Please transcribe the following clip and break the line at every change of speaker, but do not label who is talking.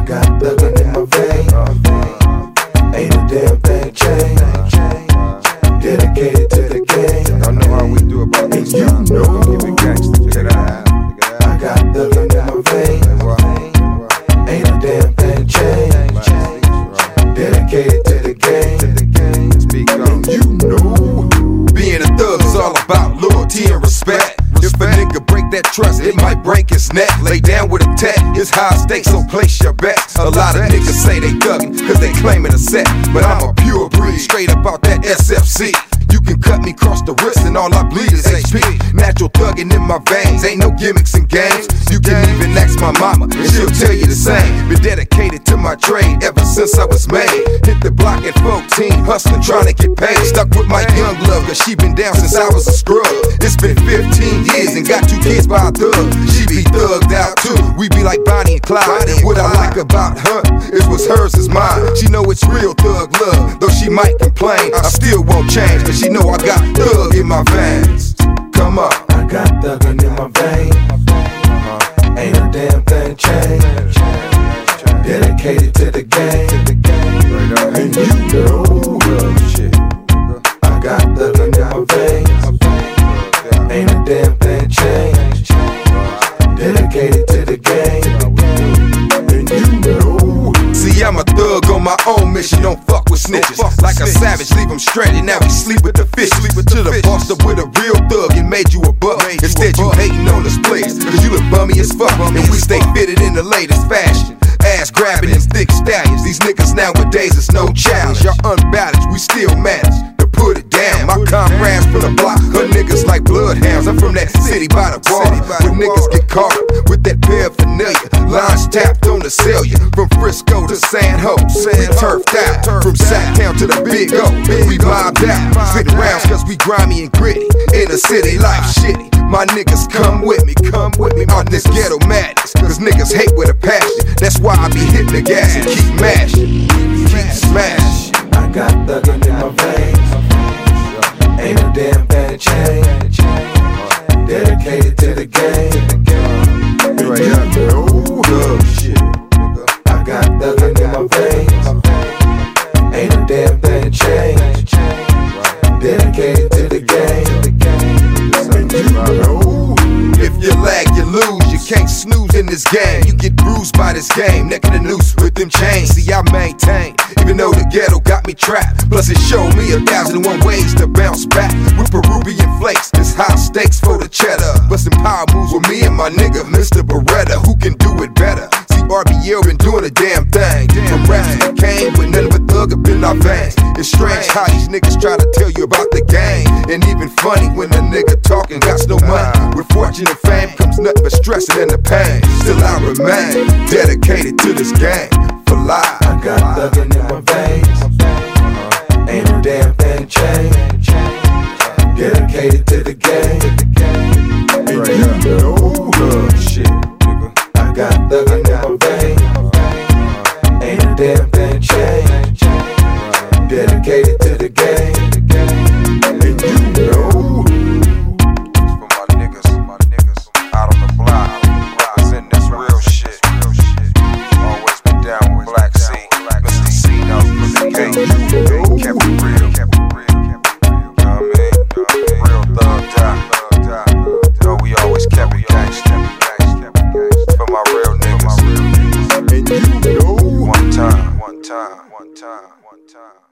I got thuggin' in my vein. Ain't a damn thing changed. Dedicated to the game.
Y'all know how we do about this
you
time.
know.
Keep it gangsta. Check it out.
I got thuggin' in my vein. Ain't a damn thing changed. Dedicated to the game.
Speak on.
You know.
Being a thug is all about loyalty and respect. That trust, it might break his neck. Lay down with a tech, it's high stakes, so place your bets. A lot of niggas say they thuggin', cause they claimin' a set. But I'm a pure breed, straight up out that SFC. You can cut me across the wrist and all I bleed is HP. Natural thuggin' in my veins, ain't no gimmicks and games. You can even ask my mama, and she'll tell you the same. Been dedicated to my trade ever since I was made. Hit the block at 14, hustling, trying to get paid. Stuck with my young love, cause she been down since I was a scrub. It's been 15 by a thug. She be thugged out too. We be like Bonnie and Clyde. And what I like about her is what's hers is mine. She know it's real thug love, though she might complain. I still won't change, cause she know I got thug in my veins. Come on.
I got thuggin' in my vein. Ain't a damn thing changed. Dedicated to the game. Dedicated to the game. And you know.
See, I'm a thug on my own mission, don't fuck with snitches. fuck like a savage, leave them stranded, now we sleep with the fish. Sleep with to the bossed up with a real thug and made you a buck. Instead, you hating on us players, cause you look bummy as fuck. And we stay fitted in the latest fashion. Ass grabbing and thick stallions. These niggas nowadays, it's no challenge. Y'all niggas get caught up with that paraphernalia. Lines tapped on the cellular, from Frisco to San Jose. We turfed out, from Sacktown to the Big O. We mobbed out, spitting rounds cause we grimy and gritty. In the city, life shitty. My niggas come with me, come with me on this ghetto madness. Cause niggas hate with a passion. That's why I be hitting the gas and keep mashing. Keep smashing.
I got thuggin' in my veins. Ain't a damn thing changed. Dedicated
Thug shit.
I got thuggin' in my veins. Ain't a damn thing changed. Dedicated to the game. And you know.
If you lag, you lose. You can't snooze in this game. You get bruised by this game. Neck of the noose with them chains. See, I maintain. Even though the ghetto got me trapped. Plus, it showed me a thousand and one ways to bounce back. See, RBL been doing a damn thing. From raps that came with nothing but thug up in our veins. It's strange how these niggas try to tell you about the game. And even funny when a nigga talking got no money. With fortune and fame comes nothing but stress and the pain. Still I remain dedicated to this game for life.
I got thuggin' in my veins. Ain't a damn thing changed. Dedicated to the game. And
Right
you know.
Thug shit, nigga.
I got thuggin' damn thing changed. Dedicated to the game. And you know.
For my niggas, my niggas out on the block, this real shit. Always been down with Black C, Mr. Cee knows from the gate. Kept it real, kept time, one time, one time.